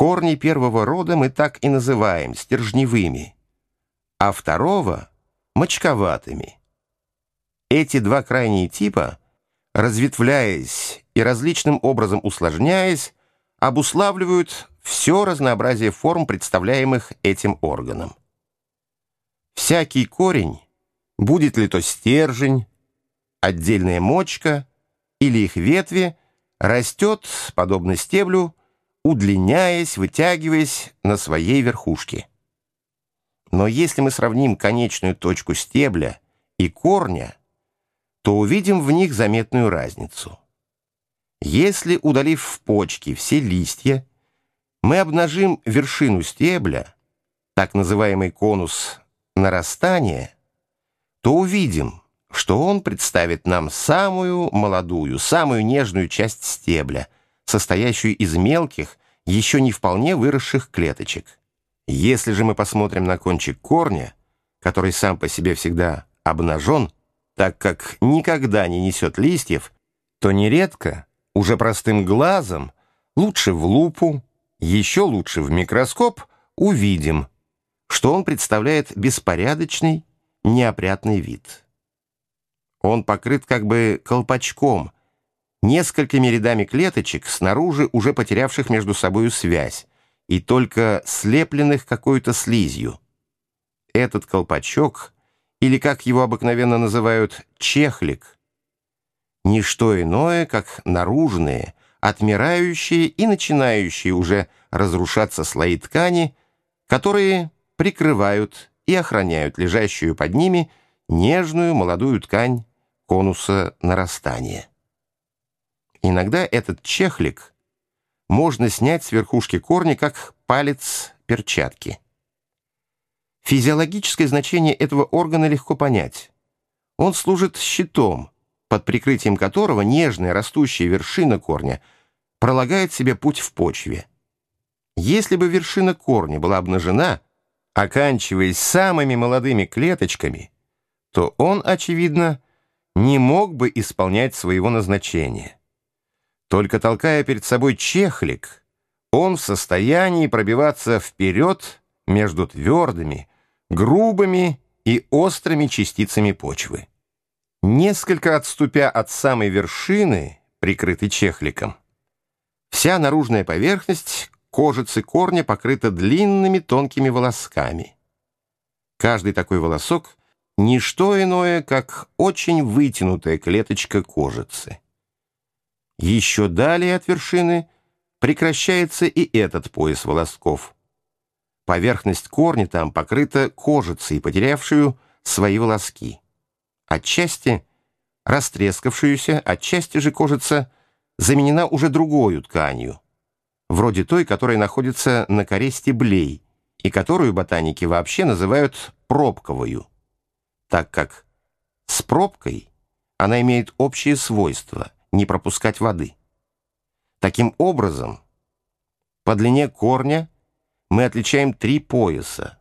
Корни первого рода мы так и называем стержневыми, а второго — мочковатыми. Эти два крайние типа, разветвляясь и различным образом усложняясь, обуславливают все разнообразие форм, представляемых этим органом. Всякий корень, будет ли то стержень, отдельная мочка или их ветви, растет, подобно стеблю, удлиняясь, вытягиваясь на своей верхушке. Но если мы сравним конечную точку стебля и корня, то увидим в них заметную разницу. Если, удалив в почки все листья, мы обнажим вершину стебля, так называемый конус нарастания, то увидим, что он представит нам самую молодую, самую нежную часть стебля, состоящую из мелких, еще не вполне выросших клеточек. Если же мы посмотрим на кончик корня, который сам по себе всегда обнажен, так как никогда не несет листьев, то нередко, уже простым глазом, лучше в лупу, еще лучше в микроскоп, увидим, что он представляет беспорядочный, неопрятный вид. Он покрыт как бы колпачком, несколькими рядами клеточек, снаружи уже потерявших между собою связь, и только слепленных какой-то слизью. Этот колпачок, или как его обыкновенно называют, чехлик, не что иное, как наружные, отмирающие и начинающие уже разрушаться слои ткани, которые прикрывают и охраняют лежащую под ними нежную молодую ткань конуса нарастания. Иногда этот чехлик можно снять с верхушки корня, как палец перчатки. Физиологическое значение этого органа легко понять. Он служит щитом, под прикрытием которого нежная растущая вершина корня пролагает себе путь в почве. Если бы вершина корня была обнажена, оканчиваясь самыми молодыми клеточками, то он, очевидно, не мог бы исполнять своего назначения. Только толкая перед собой чехлик, он в состоянии пробиваться вперед между твердыми, грубыми и острыми частицами почвы. Несколько отступя от самой вершины, прикрытой чехликом, вся наружная поверхность кожицы корня покрыта длинными тонкими волосками. Каждый такой волосок — ничто иное, как очень вытянутая клеточка кожицы. Еще далее от вершины прекращается и этот пояс волосков. Поверхность корня там покрыта кожицей, потерявшую свои волоски. Отчасти растрескавшуюся, отчасти же кожица заменена уже другой тканью, вроде той, которая находится на коре стеблей, и которую ботаники вообще называют пробковую, так как с пробкой она имеет общие свойства — не пропускать воды. Таким образом, по длине корня мы отличаем три пояса.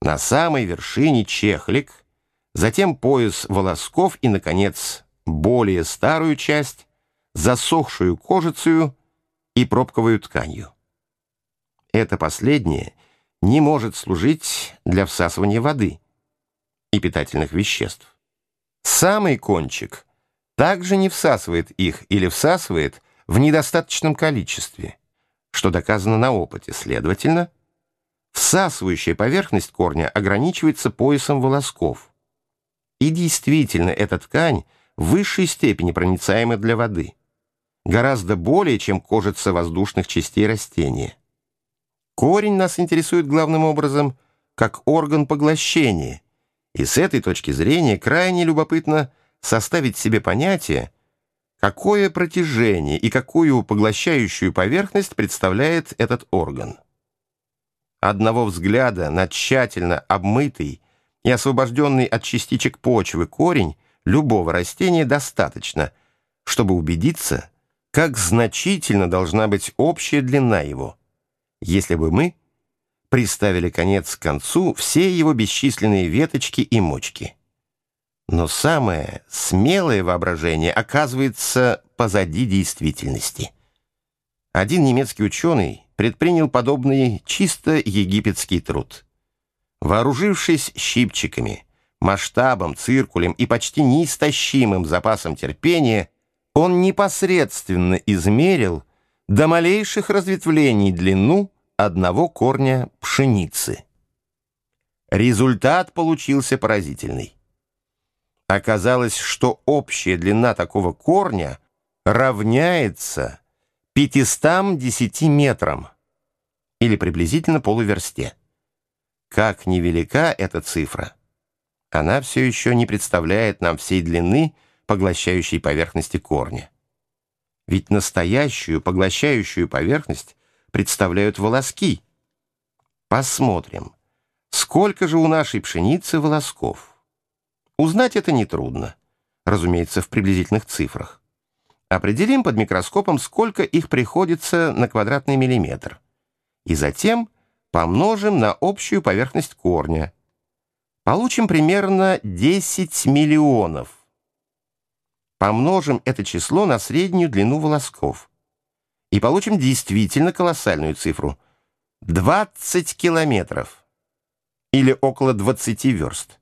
На самой вершине чехлик, затем пояс волосков и, наконец, более старую часть, засохшую кожицею и пробковую тканью. Это последнее не может служить для всасывания воды и питательных веществ. Самый кончик также не всасывает их или всасывает в недостаточном количестве, что доказано на опыте. Следовательно, всасывающая поверхность корня ограничивается поясом волосков. И действительно, эта ткань в высшей степени проницаема для воды, гораздо более, чем кожица воздушных частей растения. Корень нас интересует главным образом как орган поглощения, и с этой точки зрения крайне любопытно – составить себе понятие, какое протяжение и какую поглощающую поверхность представляет этот орган. Одного взгляда на тщательно обмытый и освобожденный от частичек почвы корень любого растения достаточно, чтобы убедиться, как значительно должна быть общая длина его, если бы мы приставили конец к концу все его бесчисленные веточки и мочки. Но самое смелое воображение оказывается позади действительности. Один немецкий ученый предпринял подобный чисто египетский труд. Вооружившись щипчиками, масштабом, циркулем и почти неистощимым запасом терпения, он непосредственно измерил до малейших разветвлений длину одного корня пшеницы. Результат получился поразительный. Оказалось, что общая длина такого корня равняется 510 метрам или приблизительно полуверсте. Как невелика эта цифра, она все еще не представляет нам всей длины поглощающей поверхности корня. Ведь настоящую поглощающую поверхность представляют волоски. Посмотрим, сколько же у нашей пшеницы волосков. Узнать это нетрудно, разумеется, в приблизительных цифрах. Определим под микроскопом, сколько их приходится на квадратный миллиметр. И затем помножим на общую поверхность корня. Получим примерно 10 миллионов. Помножим это число на среднюю длину волосков. И получим действительно колоссальную цифру. 20 километров. Или около 20 верст.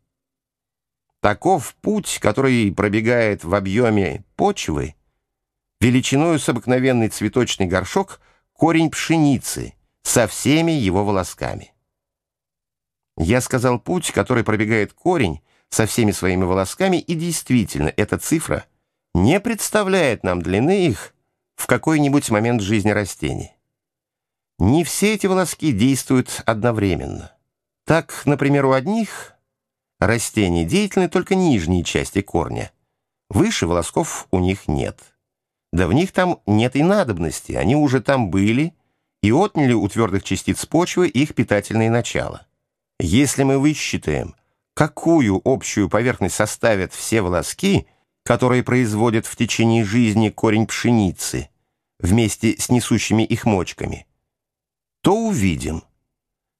Таков путь, который пробегает в объеме почвы, величиною с обыкновенный цветочный горшок, корень пшеницы со всеми его волосками. Я сказал путь, который пробегает корень со всеми своими волосками, и действительно, эта цифра не представляет нам длины их в какой-нибудь момент жизни растений. Не все эти волоски действуют одновременно. Так, например, у одних Растения деятельны только нижние части корня. Выше волосков у них нет. Да в них там нет и надобности, они уже там были и отняли у твердых частиц почвы их питательные начала. Если мы высчитаем, какую общую поверхность составят все волоски, которые производят в течение жизни корень пшеницы, вместе с несущими их мочками, то увидим,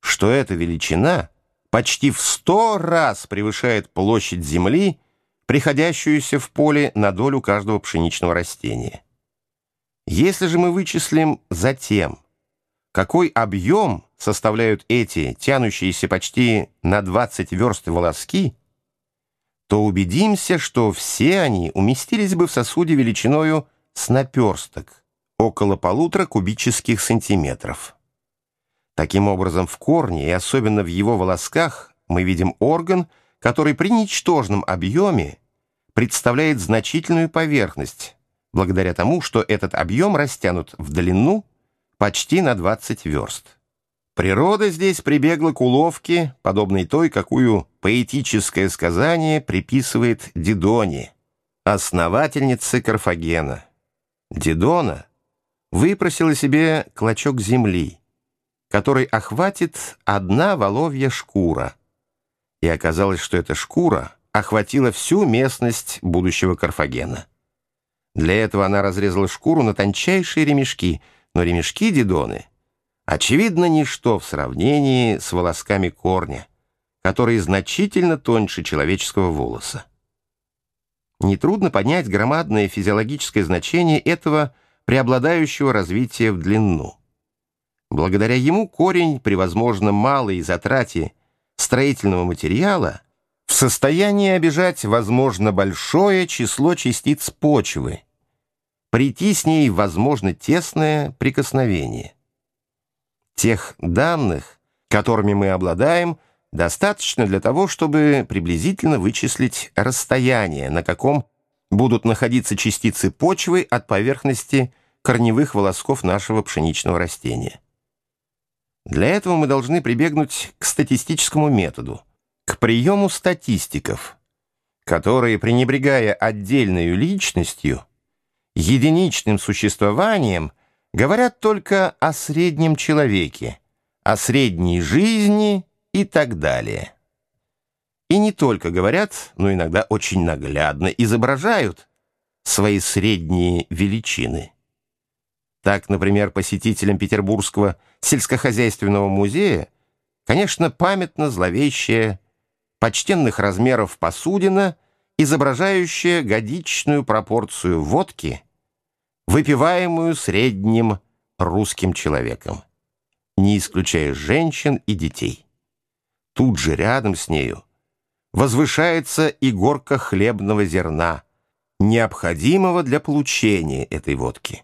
что эта величина — почти в сто раз превышает площадь земли, приходящуюся в поле на долю каждого пшеничного растения. Если же мы вычислим затем, какой объем составляют эти, тянущиеся почти на 20 верст волоски, то убедимся, что все они уместились бы в сосуде величиною с наперсток, около полутора кубических сантиметров. Таким образом, в корне и особенно в его волосках мы видим орган, который при ничтожном объеме представляет значительную поверхность, благодаря тому, что этот объем растянут в длину почти на 20 верст. Природа здесь прибегла к уловке, подобной той, какую поэтическое сказание приписывает Дидоне, основательнице Карфагена. Дидона выпросила себе клочок земли, который охватит одна воловья шкура. И оказалось, что эта шкура охватила всю местность будущего Карфагена. Для этого она разрезала шкуру на тончайшие ремешки, но ремешки Дидоны, очевидно, ничто в сравнении с волосками корня, которые значительно тоньше человеческого волоса. Нетрудно понять громадное физиологическое значение этого преобладающего развития в длину. Благодаря ему корень при возможно малой затрате строительного материала в состоянии обижать возможно большое число частиц почвы, прийти с ней возможно тесное прикосновение. Тех данных, которыми мы обладаем, достаточно для того, чтобы приблизительно вычислить расстояние, на каком будут находиться частицы почвы от поверхности корневых волосков нашего пшеничного растения. Для этого мы должны прибегнуть к статистическому методу, к приему статистиков, которые, пренебрегая отдельной личностью, единичным существованием, говорят только о среднем человеке, о средней жизни и так далее. И не только говорят, но иногда очень наглядно изображают свои средние величины. Так, например, посетителям Петербургского сельскохозяйственного музея, конечно, памятно зловещая, почтенных размеров посудина, изображающая годичную пропорцию водки, выпиваемую средним русским человеком. не исключая женщин и детей. Тут же рядом с нею возвышается и горка хлебного зерна, необходимого для получения этой водки.